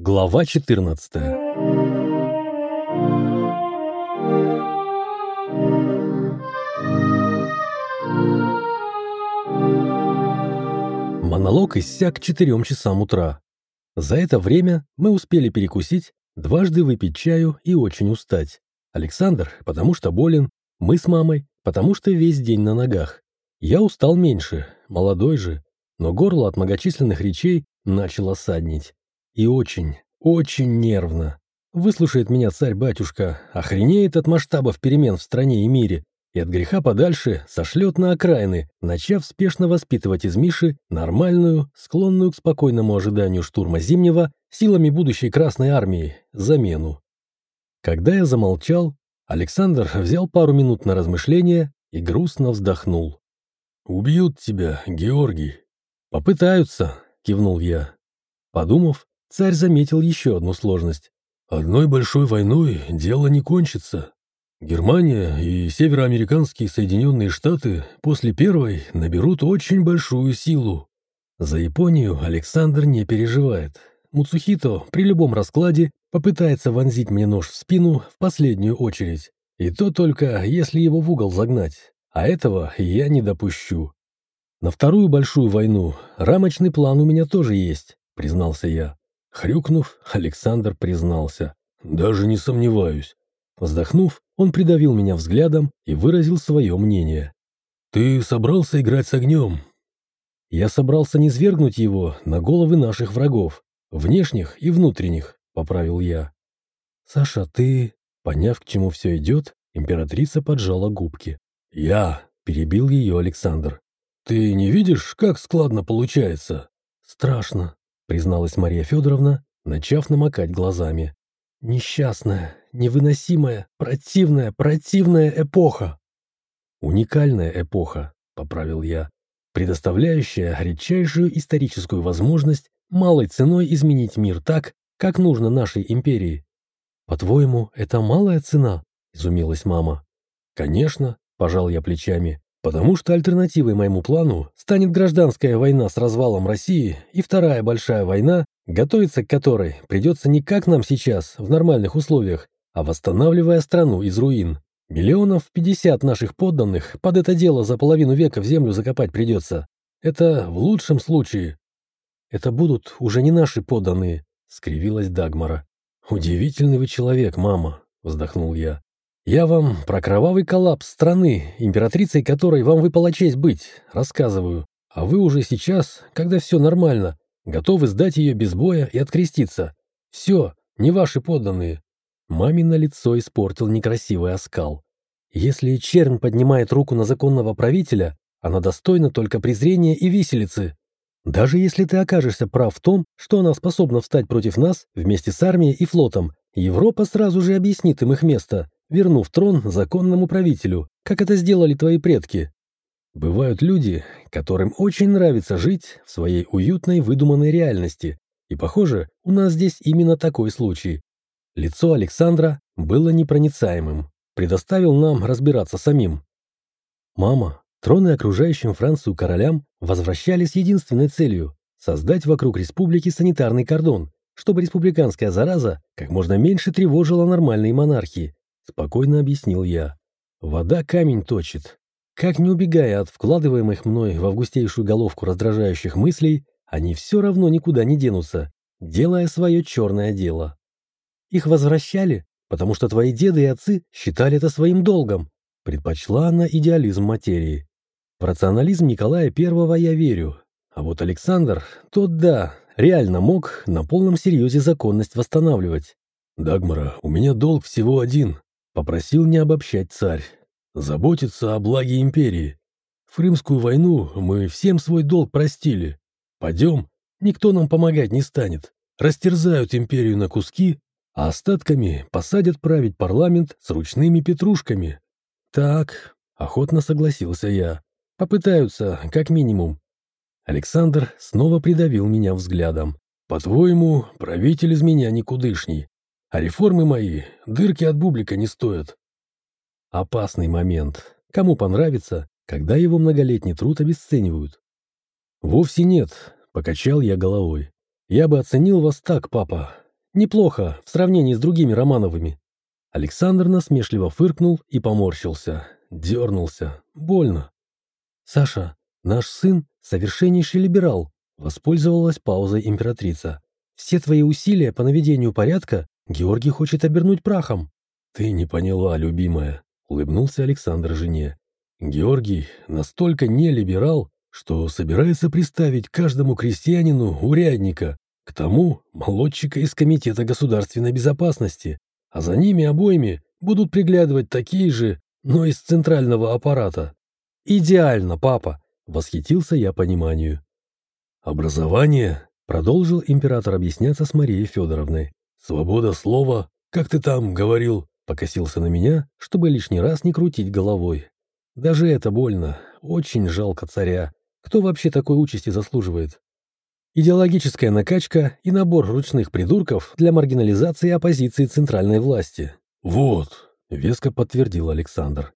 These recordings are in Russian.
Глава 14 Монолог иссяк к четырем часам утра. За это время мы успели перекусить, дважды выпить чаю и очень устать. Александр, потому что болен, мы с мамой, потому что весь день на ногах. Я устал меньше, молодой же, но горло от многочисленных речей начало саднить. И очень, очень нервно. Выслушает меня царь-батюшка, охренеет от масштабов перемен в стране и мире, и от греха подальше сошлет на окраины, начав спешно воспитывать из Миши нормальную, склонную к спокойному ожиданию штурма Зимнего силами будущей Красной Армии, замену. Когда я замолчал, Александр взял пару минут на размышление и грустно вздохнул. «Убьют тебя, Георгий». «Попытаются», — кивнул я. Подумав, царь заметил еще одну сложность. «Одной большой войной дело не кончится. Германия и североамериканские Соединенные Штаты после первой наберут очень большую силу. За Японию Александр не переживает. Муцухито при любом раскладе попытается вонзить мне нож в спину в последнюю очередь. И то только, если его в угол загнать. А этого я не допущу. На вторую большую войну рамочный план у меня тоже есть, признался я. Хрюкнув, Александр признался. Даже не сомневаюсь. Вздохнув, он придавил меня взглядом и выразил свое мнение. «Ты собрался играть с огнем?» «Я собрался не свергнуть его на головы наших врагов, внешних и внутренних», — поправил я. «Саша, ты...» Поняв, к чему все идет, императрица поджала губки. «Я...» — перебил ее Александр. «Ты не видишь, как складно получается?» «Страшно», — призналась Мария Федоровна, начав намокать глазами. Несчастная, невыносимая, противная, противная эпоха. Уникальная эпоха, поправил я, предоставляющая редчайшую историческую возможность малой ценой изменить мир так, как нужно нашей империи. По-твоему, это малая цена? Изумилась мама. Конечно, пожал я плечами, потому что альтернативой моему плану станет гражданская война с развалом России и вторая большая война Готовиться к которой придется не как нам сейчас, в нормальных условиях, а восстанавливая страну из руин. Миллионов пятьдесят наших подданных под это дело за половину века в землю закопать придется. Это в лучшем случае. Это будут уже не наши подданные, скривилась Дагмара. Удивительный вы человек, мама, вздохнул я. Я вам про кровавый коллапс страны, императрицей которой вам выпала честь быть, рассказываю. А вы уже сейчас, когда все нормально, готовы сдать ее без боя и откреститься. Все, не ваши подданные. Мамино лицо испортил некрасивый оскал. Если чернь поднимает руку на законного правителя, она достойна только презрения и виселицы. Даже если ты окажешься прав в том, что она способна встать против нас вместе с армией и флотом, Европа сразу же объяснит им их место, вернув трон законному правителю, как это сделали твои предки. Бывают люди, которым очень нравится жить в своей уютной выдуманной реальности, и, похоже, у нас здесь именно такой случай. Лицо Александра было непроницаемым, предоставил нам разбираться самим. Мама, троны окружающим Францию королям возвращались с единственной целью – создать вокруг республики санитарный кордон, чтобы республиканская зараза как можно меньше тревожила нормальные монархии, спокойно объяснил я. Вода камень точит, как не убегая от вкладываемых мной в августейшую головку раздражающих мыслей, они все равно никуда не денутся, делая свое черное дело. Их возвращали, потому что твои деды и отцы считали это своим долгом, предпочла она идеализм материи. В рационализм Николая Первого я верю, а вот Александр, тот да, реально мог на полном серьезе законность восстанавливать. «Дагмара, у меня долг всего один», — попросил не обобщать царь заботиться о благе империи. В Крымскую войну мы всем свой долг простили. Пойдем, никто нам помогать не станет. Растерзают империю на куски, а остатками посадят править парламент с ручными петрушками. Так, охотно согласился я. Попытаются, как минимум. Александр снова придавил меня взглядом. По-твоему, правитель из меня никудышний. А реформы мои дырки от бублика не стоят. Опасный момент. Кому понравится, когда его многолетний труд обесценивают? Вовсе нет, покачал я головой. Я бы оценил вас так, папа, Неплохо в сравнении с другими Романовыми. Александр насмешливо фыркнул и поморщился. Дернулся. Больно. «Саша, наш сын — совершеннейший либерал», — воспользовалась паузой императрица. «Все твои усилия по наведению порядка Георгий хочет обернуть прахом». «Ты не поняла, любимая», — улыбнулся Александр жене. «Георгий настолько не либерал, что собирается приставить каждому крестьянину урядника, к тому молодчика из Комитета государственной безопасности, а за ними обоими будут приглядывать такие же, но из центрального аппарата. «Идеально, папа!» — восхитился я пониманию. «Образование?» — продолжил император объясняться с Марией Федоровной. «Свобода слова, как ты там говорил?» — покосился на меня, чтобы лишний раз не крутить головой. «Даже это больно. Очень жалко царя. Кто вообще такой участи заслуживает?» Идеологическая накачка и набор ручных придурков для маргинализации оппозиции центральной власти. «Вот», — веско подтвердил Александр.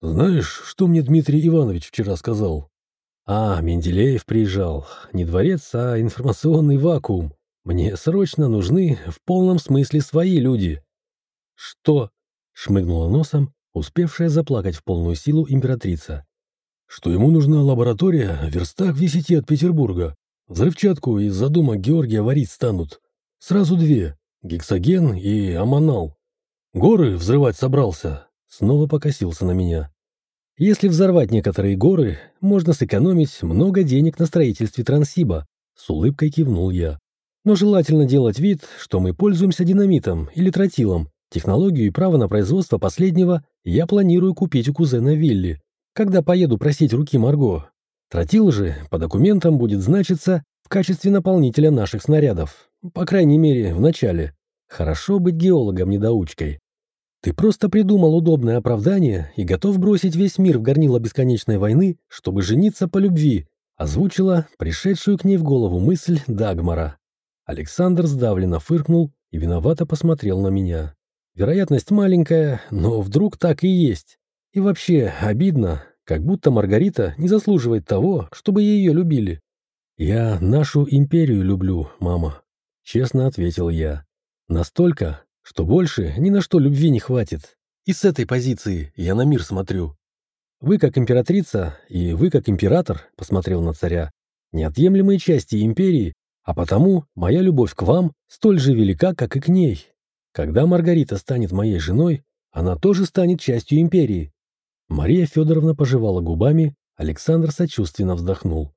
«Знаешь, что мне Дмитрий Иванович вчера сказал?» «А, Менделеев приезжал. Не дворец, а информационный вакуум. Мне срочно нужны в полном смысле свои люди». «Что?» — шмыгнула носом, успевшая заплакать в полную силу императрица. «Что ему нужна лаборатория в верстах в десяти от Петербурга, Взрывчатку из-за дома Георгия варить станут. Сразу две — гексоген и аманал. Горы взрывать собрался. Снова покосился на меня. Если взорвать некоторые горы, можно сэкономить много денег на строительстве Трансиба. С улыбкой кивнул я. Но желательно делать вид, что мы пользуемся динамитом или тротилом. Технологию и право на производство последнего я планирую купить у кузена Вилли, когда поеду просить руки Марго. Тротил же по документам будет значиться в качестве наполнителя наших снарядов. По крайней мере, в начале. Хорошо быть геологом-недоучкой. Ты просто придумал удобное оправдание и готов бросить весь мир в горнило бесконечной войны, чтобы жениться по любви, озвучила пришедшую к ней в голову мысль Дагмара. Александр сдавленно фыркнул и виновато посмотрел на меня. Вероятность маленькая, но вдруг так и есть. И вообще обидно, как будто Маргарита не заслуживает того, чтобы ее любили. «Я нашу империю люблю, мама», — честно ответил я. «Настолько, что больше ни на что любви не хватит. И с этой позиции я на мир смотрю. Вы как императрица и вы как император, — посмотрел на царя, — неотъемлемые части империи, а потому моя любовь к вам столь же велика, как и к ней. Когда Маргарита станет моей женой, она тоже станет частью империи, Мария Федоровна пожевала губами, Александр сочувственно вздохнул.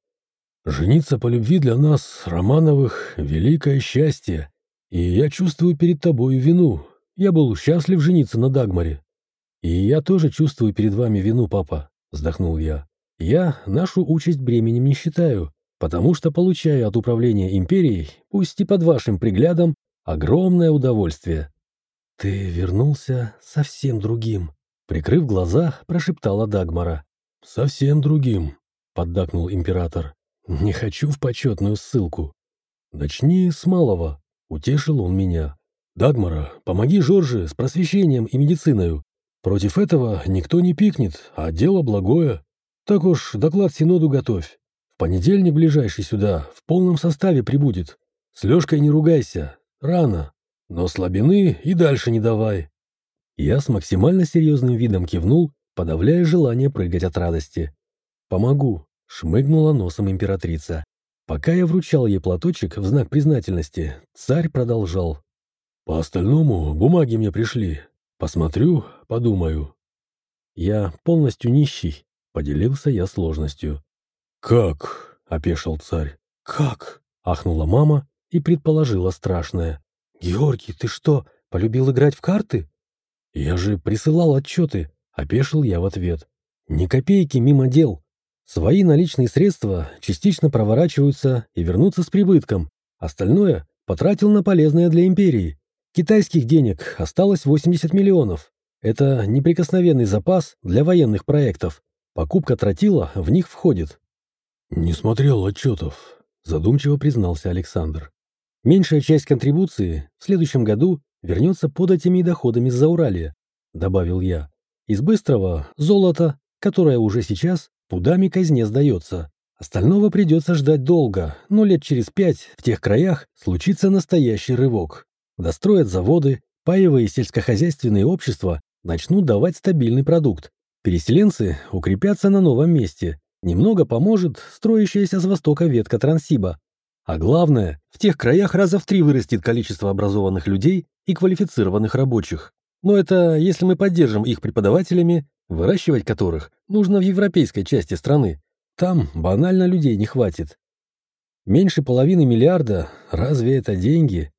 «Жениться по любви для нас, Романовых, великое счастье, и я чувствую перед тобою вину. Я был счастлив жениться на Дагмаре». «И я тоже чувствую перед вами вину, папа», — вздохнул я. «Я нашу участь бременем не считаю, потому что получаю от управления империей, пусть и под вашим приглядом, огромное удовольствие». «Ты вернулся совсем другим», Прикрыв глаза, прошептала Дагмара. «Совсем другим», — поддакнул император. «Не хочу в почетную ссылку». «Начни с малого», — утешил он меня. «Дагмара, помоги Жорже с просвещением и медициною. Против этого никто не пикнет, а дело благое. Так уж доклад Синоду готовь. В понедельник ближайший сюда в полном составе прибудет. С Лешкой не ругайся, рано, но слабины и дальше не давай. Я с максимально серьезным видом кивнул, подавляя желание прыгать от радости. «Помогу», — шмыгнула носом императрица. Пока я вручал ей платочек в знак признательности, царь продолжал. «По остальному бумаги мне пришли. Посмотрю, подумаю». «Я полностью нищий», — поделился я сложностью. «Как?» — опешил царь. «Как?» — ахнула мама и предположила страшное. «Георгий, ты что, полюбил играть в карты?» «Я же присылал отчеты», — опешил я в ответ. «Ни копейки мимо дел. Свои наличные средства частично проворачиваются и вернутся с прибытком. Остальное потратил на полезное для империи. Китайских денег осталось 80 миллионов. Это неприкосновенный запас для военных проектов. Покупка тротила в них входит». «Не смотрел отчетов», — задумчиво признался Александр. Меньшая часть контрибуции в следующем году вернется податями и доходами Зауралья, добавил я. Из быстрого – золото, которое уже сейчас пудами казне сдается. Остального придется ждать долго, но лет через пять в тех краях случится настоящий рывок. достроят заводы, паевые сельскохозяйственные общества начнут давать стабильный продукт. Переселенцы укрепятся на новом месте. Немного поможет строящаяся с востока ветка Транссиба. А главное, в тех краях раза в три вырастет количество образованных людей и квалифицированных рабочих. Но это если мы поддержим их преподавателями, выращивать которых нужно в европейской части страны. Там банально людей не хватит. Меньше половины миллиарда, разве это деньги?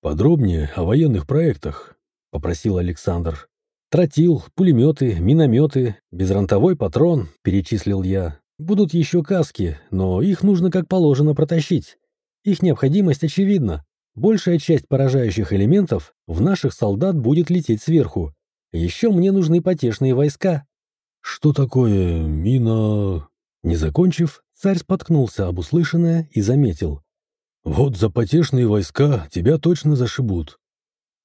Подробнее о военных проектах, попросил Александр. Тротил, пулеметы, минометы, безронтовой патрон, перечислил я. Будут еще каски, но их нужно как положено протащить. Их необходимость очевидна. Большая часть поражающих элементов в наших солдат будет лететь сверху. Еще мне нужны потешные войска. Что такое мина... Не закончив, царь споткнулся об услышанное и заметил. Вот за потешные войска тебя точно зашибут.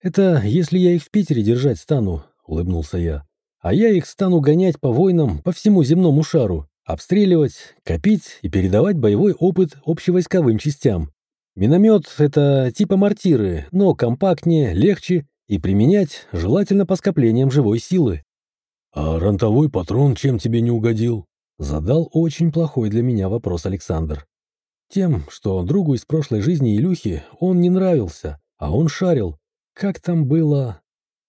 Это если я их в Питере держать стану, улыбнулся я. А я их стану гонять по войнам по всему земному шару, обстреливать, копить и передавать боевой опыт общевойсковым частям. Миномет — это типа мортиры, но компактнее, легче и применять желательно по скоплениям живой силы. «А ронтовой патрон чем тебе не угодил?» Задал очень плохой для меня вопрос Александр. Тем, что другу из прошлой жизни Илюхи он не нравился, а он шарил. Как там было?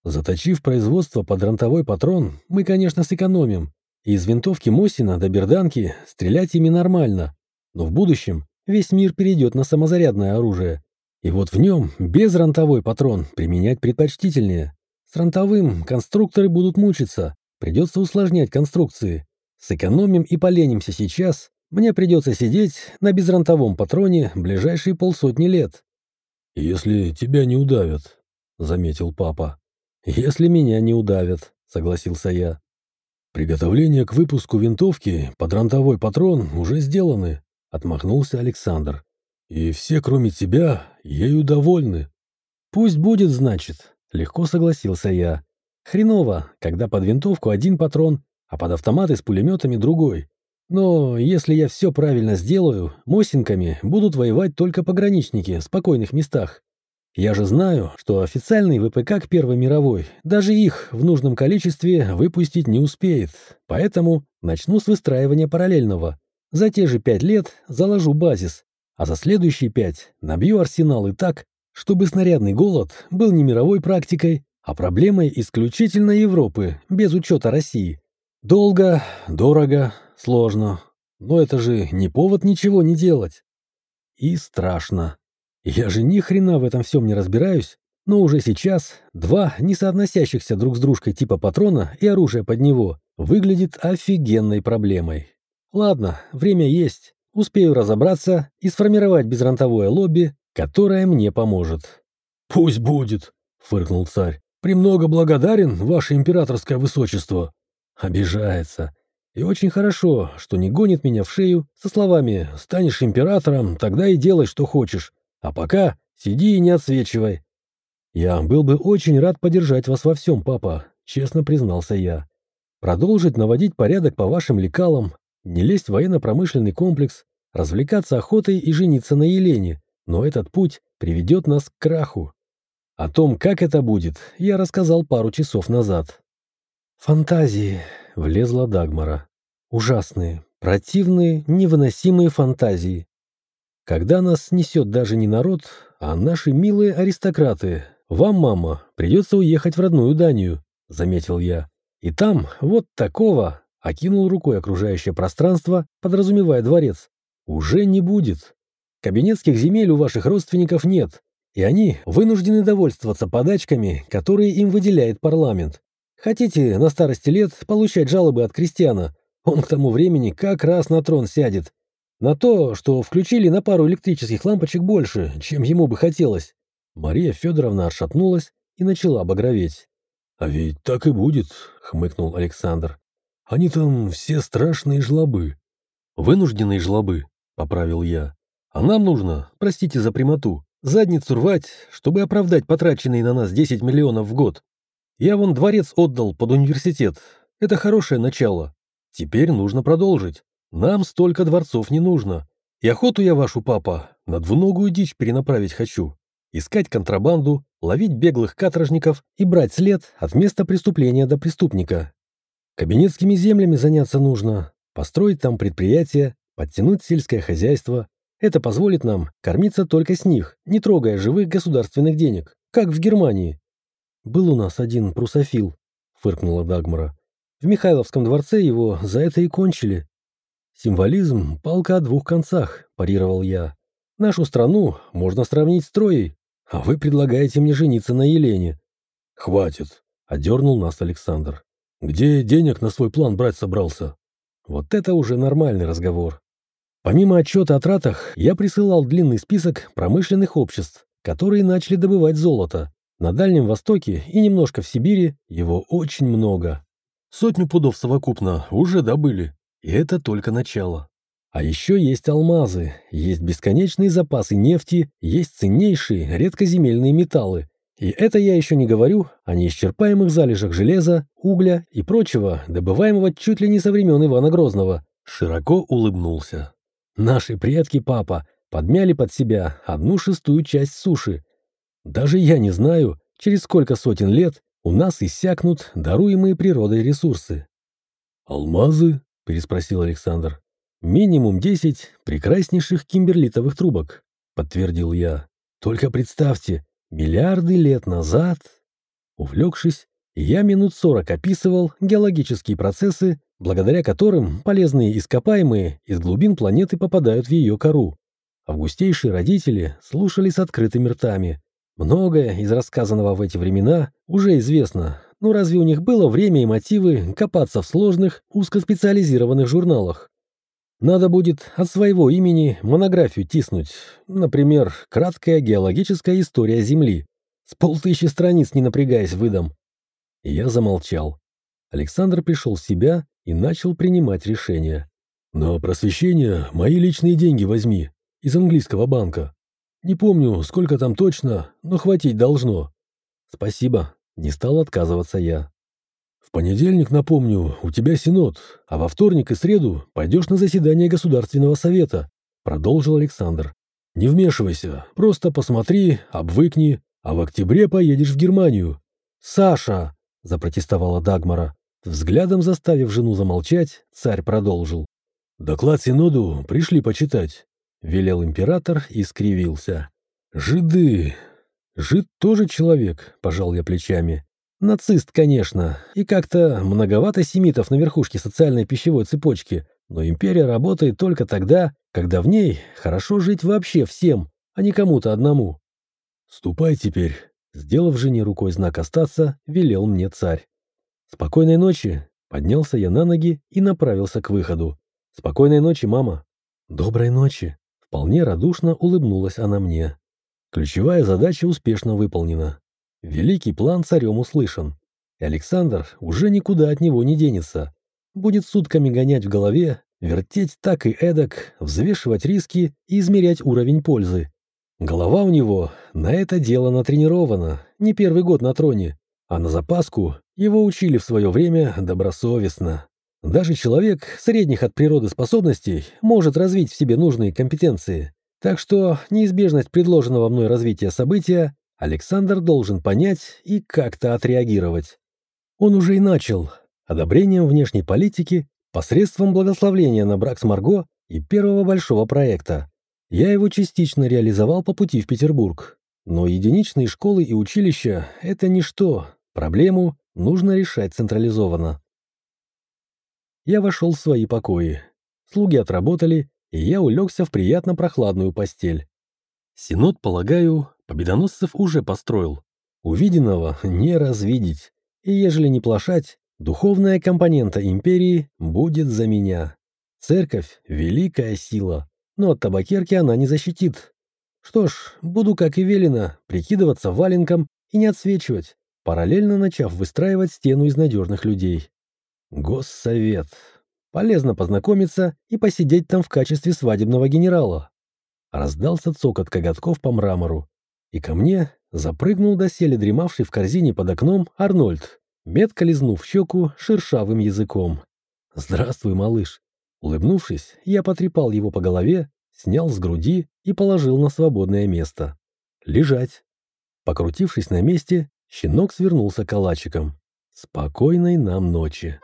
Заточив производство под ронтовой патрон, мы, конечно, сэкономим. Из винтовки Мосина до берданки стрелять ими нормально. Но в будущем весь мир перейдет на самозарядное оружие. И вот в нем без ронтовой патрон применять предпочтительнее. С ронтовым конструкторы будут мучиться, придется усложнять конструкции. Сэкономим и поленимся сейчас, мне придется сидеть на безронтовом патроне ближайшие полсотни лет. «Если тебя не удавят», — заметил папа. «Если меня не удавят», — согласился я. «Приготовление к выпуску винтовки под ронтовой патрон уже сделаны», — отмахнулся Александр. «И все, кроме тебя, ею довольны». «Пусть будет, значит», — легко согласился я. «Хреново, когда под винтовку один патрон, а под автоматы с пулеметами другой. Но если я все правильно сделаю, Мосинками будут воевать только пограничники в спокойных местах. Я же знаю, что официальный ВПК к Первой мировой даже их в нужном количестве выпустить не успеет, поэтому начну с выстраивания параллельного. За те же пять лет заложу базис, а за следующие пять набью арсеналы так, чтобы снарядный голод был не мировой практикой, а проблемой исключительно Европы, без учета России. Долго, дорого, сложно. Но это же не повод ничего не делать. И страшно. Я же ни хрена в этом всем не разбираюсь, но уже сейчас два несоотносящихся друг с дружкой типа патрона и оружия под него выглядит офигенной проблемой. Ладно, время есть. Успею разобраться и сформировать безронтовое лобби, которое мне поможет. «Пусть будет», — фыркнул царь. «Премного благодарен, ваше императорское высочество». Обижается. И очень хорошо, что не гонит меня в шею со словами «станешь императором, тогда и делай, что хочешь, а пока сиди и не отсвечивай». «Я был бы очень рад поддержать вас во всем, папа», — честно признался я. «Продолжить наводить порядок по вашим лекалам, не лезть в военно-промышленный комплекс, развлекаться охотой и жениться на Елене, но этот путь приведет нас к краху. О том, как это будет, я рассказал пару часов назад. «Фантазии!» — влезла Дагмара. «Ужасные, противные, невыносимые фантазии. Когда нас снесет даже не народ, а наши милые аристократы, вам, мама, придется уехать в родную Данию», — заметил я. «И там вот такого!» — окинул рукой окружающее пространство, подразумевая дворец. «Уже не будет. Кабинетских земель у ваших родственников нет, и они вынуждены довольствоваться подачками, которые им выделяет парламент. Хотите на старости лет получать жалобы от крестьяна? Он к тому времени как раз на трон сядет. На то, что включили на пару электрических лампочек больше, чем ему бы хотелось. Мария Федоровна отшатнулась и начала багроветь. «А ведь так и будет», — хмыкнул Александр. «Они там все страшные жлобы». «Вынужденные жлобы», — поправил я. «А нам нужно, простите за прямоту, задницу рвать, чтобы оправдать потраченные на нас 10 миллионов в год. Я вон дворец отдал под университет. Это хорошее начало. Теперь нужно продолжить. Нам столько дворцов не нужно. И охоту я вашу, папа, на двуногую дичь перенаправить хочу. искать контрабанду, ловить беглых каторжников и брать след от места преступления до преступника. Кабинетскими землями заняться нужно, построить там предприятия, подтянуть сельское хозяйство. Это позволит нам кормиться только с них, не трогая живых государственных денег, как в Германии. «Был у нас один прусофил», — фыркнула Дагмара. «В Михайловском дворце его за это и кончили». «Символизм — палка о двух концах», — парировал я. «Нашу страну можно сравнить с Троей, а вы предлагаете мне жениться на Елене». «Хватит», — одернул нас Александр. «Где денег на свой план брать собрался?» Вот это уже нормальный разговор. Помимо отчета о тратах, я присылал длинный список промышленных обществ, которые начали добывать золото. На Дальнем Востоке и немножко в Сибири его очень много. Сотню пудов совокупно уже добыли. И это только начало. А еще есть алмазы, есть бесконечные запасы нефти, есть ценнейшие редкоземельные металлы. И это я еще не говорю о неисчерпаемых залежах железа, угля и прочего, добываемого чуть ли не со времен Ивана Грозного. Широко улыбнулся. Наши предки, папа, подмяли под себя одну шестую часть суши. Даже я не знаю, через сколько сотен лет у нас иссякнут даруемые природой ресурсы. «Алмазы?» – переспросил Александр. «Минимум десять прекраснейших кимберлитовых трубок», – подтвердил я. «Только представьте, Миллиарды лет назад, увлекшись, я минут сорок описывал геологические процессы, благодаря которым полезные ископаемые из глубин планеты попадают в ее кору. Августейшие родители слушали с открытыми ртами. Многое из рассказанного в эти времена уже известно, но разве у них было время и мотивы копаться в сложных, узкоспециализированных журналах? Надо будет от своего имени монографию тиснуть. Например, краткая геологическая история Земли. С полтысячи страниц, не напрягаясь, выдам. Я замолчал. Александр пришел в себя и начал принимать решения. «На просвещение мои личные деньги возьми. Из английского банка. Не помню, сколько там точно, но хватить должно». «Спасибо». Не стал отказываться я. В понедельник, напомню, у тебя синод, а во вторник и среду пойдешь на заседание Государственного совета», — продолжил Александр. «Не вмешивайся, просто посмотри, обвыкни, а в октябре поедешь в Германию». «Саша!» — запротестовала Дагмара. Взглядом заставив жену замолчать, царь продолжил. «Доклад Синоду пришли почитать», — велел император и скривился. «Жиды!» «Жид тоже человек», — пожал я плечами. Нацист, конечно, и как-то многовато семитов на верхушке социальной пищевой цепочки, но империя работает только тогда, когда в ней хорошо жить вообще всем, а не кому-то одному. «Ступай теперь», — сделав жене рукой знак остаться, велел мне царь. «Спокойной ночи», — поднялся я на ноги и направился к выходу. «Спокойной ночи, мама». «Доброй ночи», — вполне радушно улыбнулась она мне. Ключевая задача успешно выполнена. Великий план царем услышан. И Александр уже никуда от него не денется. Будет сутками гонять в голове, вертеть так и эдак, взвешивать риски и измерять уровень пользы. Голова у него на это дело натренирована, не первый год на троне, а на запаску его учили в свое время добросовестно. Даже человек средних от природы способностей может развить в себе нужные компетенции. Так что неизбежность предложенного мной развития события Александр должен понять и как-то отреагировать. Он уже и начал. Одобрением внешней политики посредством благословления на брак с Марго и первого большого проекта. Я его частично реализовал по пути в Петербург. Но единичные школы и училища – это ничто. Проблему нужно решать централизованно. Я вошел в свои покои. Слуги отработали, и я улегся в приятно прохладную постель. Синод, полагаю, Победоносцев уже построил. Увиденного не развидеть. И ежели не плашать, духовная компонента империи будет за меня. Церковь — великая сила, но от табакерки она не защитит. Что ж, буду, как и велено, прикидываться валенком и не отсвечивать, параллельно начав выстраивать стену из надежных людей. Госсовет. Полезно познакомиться и посидеть там в качестве свадебного генерала. Раздался цокот коготков по мрамору, и ко мне запрыгнул доселе дремавший в корзине под окном Арнольд, метко лизнув щеку шершавым языком. «Здравствуй, малыш!» Улыбнувшись, я потрепал его по голове, снял с груди и положил на свободное место. «Лежать!» Покрутившись на месте, щенок свернулся калачиком. Спокойной нам ночи.